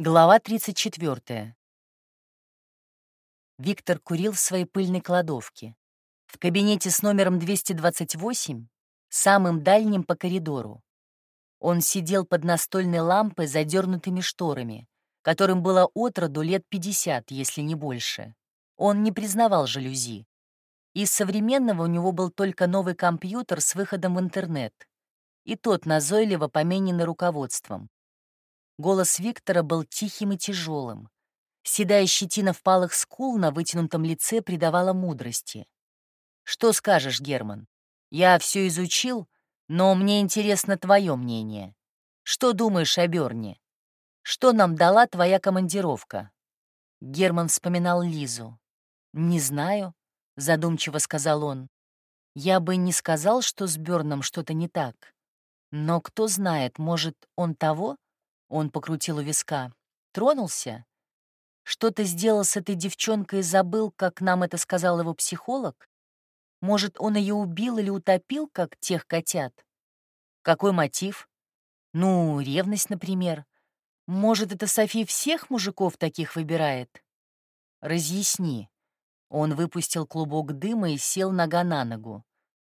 Глава 34. Виктор курил в своей пыльной кладовке. В кабинете с номером 228, самым дальним по коридору. Он сидел под настольной лампой задернутыми шторами, которым было от роду лет 50, если не больше. Он не признавал жалюзи. Из современного у него был только новый компьютер с выходом в интернет. И тот назойливо помененный руководством. Голос Виктора был тихим и тяжелым. Седая щетина впалых скул на вытянутом лице придавала мудрости. «Что скажешь, Герман? Я все изучил, но мне интересно твое мнение. Что думаешь о Берне? Что нам дала твоя командировка?» Герман вспоминал Лизу. «Не знаю», — задумчиво сказал он. «Я бы не сказал, что с Берном что-то не так. Но кто знает, может, он того?» Он покрутил у виска. Тронулся? Что-то сделал с этой девчонкой и забыл, как нам это сказал его психолог? Может, он ее убил или утопил, как тех котят? Какой мотив? Ну, ревность, например. Может, это Софи всех мужиков таких выбирает? Разъясни. Он выпустил клубок дыма и сел нога на ногу.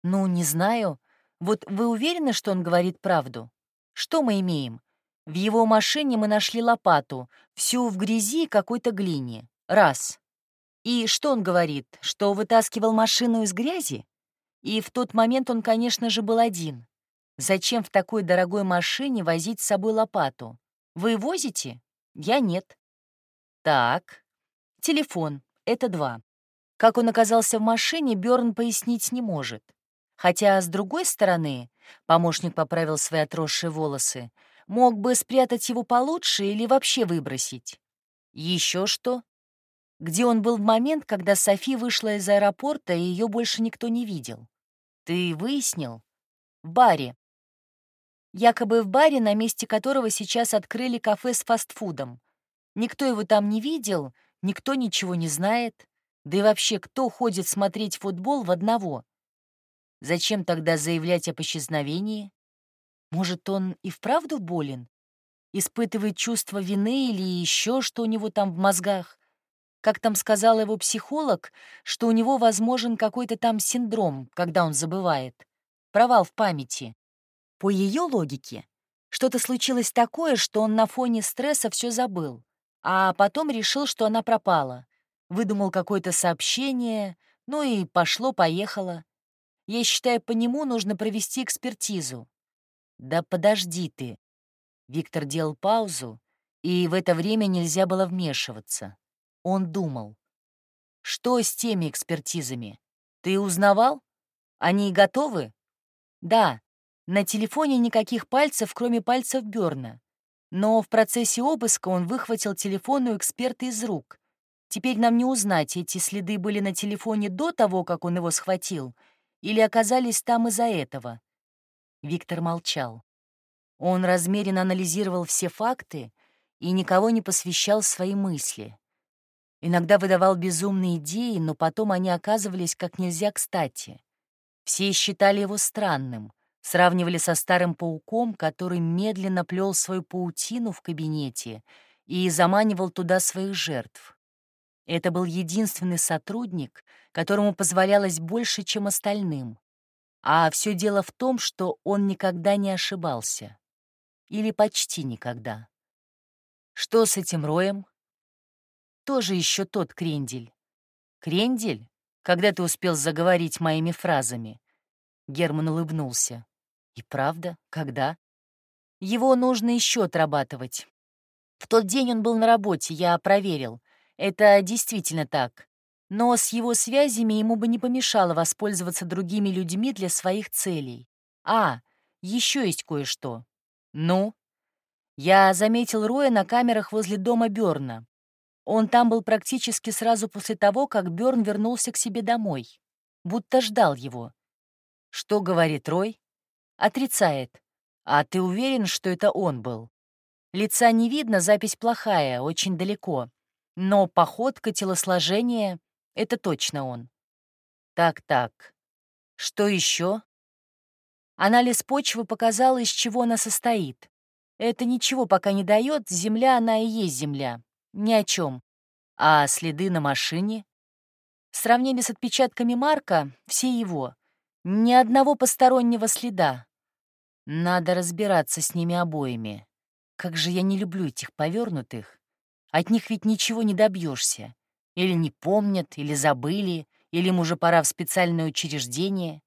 Ну, не знаю. Вот вы уверены, что он говорит правду? Что мы имеем? В его машине мы нашли лопату, всю в грязи какой-то глине. Раз. И что он говорит, что вытаскивал машину из грязи? И в тот момент он, конечно же, был один. Зачем в такой дорогой машине возить с собой лопату? Вы возите? Я нет. Так. Телефон. Это два. Как он оказался в машине, Бёрн пояснить не может. Хотя, с другой стороны, помощник поправил свои отросшие волосы, Мог бы спрятать его получше или вообще выбросить. Еще что? Где он был в момент, когда Софи вышла из аэропорта, и ее больше никто не видел? Ты выяснил? В баре. Якобы в баре, на месте которого сейчас открыли кафе с фастфудом. Никто его там не видел, никто ничего не знает. Да и вообще, кто ходит смотреть футбол в одного? Зачем тогда заявлять об исчезновении? Может, он и вправду болен? Испытывает чувство вины или еще что у него там в мозгах? Как там сказал его психолог, что у него возможен какой-то там синдром, когда он забывает. Провал в памяти. По ее логике, что-то случилось такое, что он на фоне стресса все забыл, а потом решил, что она пропала. Выдумал какое-то сообщение, ну и пошло-поехало. Я считаю, по нему нужно провести экспертизу. «Да подожди ты!» Виктор делал паузу, и в это время нельзя было вмешиваться. Он думал. «Что с теми экспертизами? Ты узнавал? Они готовы?» «Да, на телефоне никаких пальцев, кроме пальцев Бёрна. Но в процессе обыска он выхватил телефон у эксперта из рук. Теперь нам не узнать, эти следы были на телефоне до того, как он его схватил, или оказались там из-за этого. Виктор молчал. Он размеренно анализировал все факты и никого не посвящал свои мысли. Иногда выдавал безумные идеи, но потом они оказывались как нельзя кстати. Все считали его странным, сравнивали со старым пауком, который медленно плел свою паутину в кабинете и заманивал туда своих жертв. Это был единственный сотрудник, которому позволялось больше, чем остальным. А все дело в том, что он никогда не ошибался. Или почти никогда. Что с этим роем? Тоже еще тот крендель. Крендель? Когда ты успел заговорить моими фразами? Герман улыбнулся. И правда? Когда? Его нужно еще отрабатывать. В тот день он был на работе, я проверил. Это действительно так. Но с его связями ему бы не помешало воспользоваться другими людьми для своих целей. А, еще есть кое-что. Ну? Я заметил Роя на камерах возле дома Бёрна. Он там был практически сразу после того, как Бёрн вернулся к себе домой. Будто ждал его. Что говорит Рой? Отрицает. А ты уверен, что это он был? Лица не видно, запись плохая, очень далеко. Но походка, телосложение это точно он. Так-так. Что еще? Анализ почвы показал, из чего она состоит. Это ничего пока не дает, земля она и есть земля. Ни о чем. А следы на машине? Сравнили с отпечатками Марка, все его. Ни одного постороннего следа. Надо разбираться с ними обоими. Как же я не люблю этих повернутых. От них ведь ничего не добьешься. Или не помнят, или забыли, или им уже пора в специальное учреждение.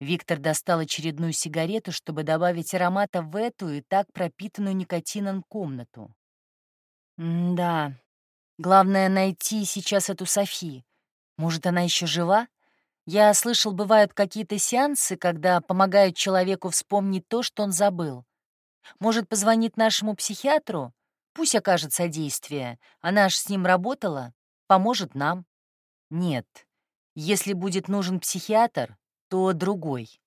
Виктор достал очередную сигарету, чтобы добавить аромата в эту и так пропитанную никотином комнату. М да, главное найти сейчас эту Софи. Может, она еще жива? Я слышал, бывают какие-то сеансы, когда помогают человеку вспомнить то, что он забыл. Может, позвонить нашему психиатру? Пусть окажет содействие. Она ж с ним работала. Поможет нам. Нет. Если будет нужен психиатр, то другой.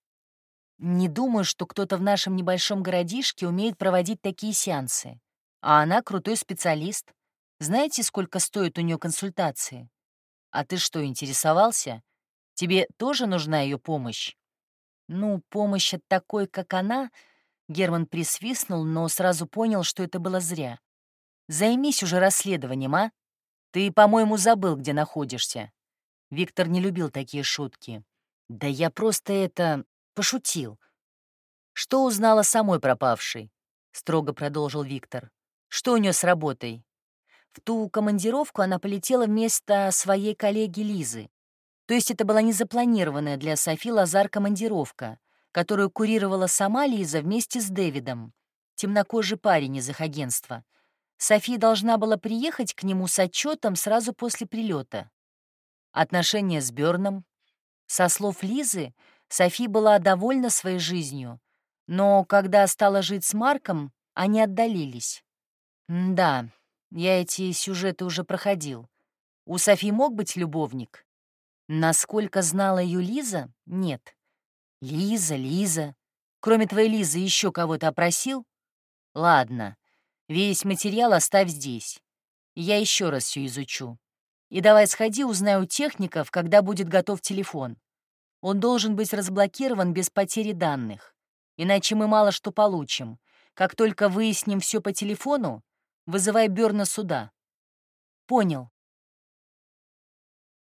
Не думаю, что кто-то в нашем небольшом городишке умеет проводить такие сеансы. А она крутой специалист. Знаете, сколько стоит у нее консультации? А ты что, интересовался? Тебе тоже нужна ее помощь? Ну, помощь от такой, как она... Герман присвистнул, но сразу понял, что это было зря. Займись уже расследованием, а? Ты, по-моему, забыл, где находишься. Виктор не любил такие шутки. Да я просто это... пошутил. Что узнала самой пропавшей? Строго продолжил Виктор. Что у нее с работой? В ту командировку она полетела вместо своей коллеги Лизы. То есть это была незапланированная для Софи Лазар командировка, которую курировала сама Лиза вместе с Дэвидом, темнокожий парень из их агентства. Софи должна была приехать к нему с отчетом сразу после прилета. Отношения с Бёрном. Со слов Лизы, Софи была довольна своей жизнью, но когда стала жить с Марком, они отдалились. Да, я эти сюжеты уже проходил. У Софи мог быть любовник? Насколько знала ее Лиза, нет. Лиза, Лиза. Кроме твоей Лизы еще кого-то опросил? Ладно, весь материал оставь здесь. Я еще раз все изучу. И давай сходи, узнай у техников, когда будет готов телефон. Он должен быть разблокирован без потери данных. Иначе мы мало что получим. Как только выясним все по телефону, вызывай Бёрна сюда. Понял.